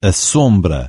a sombra.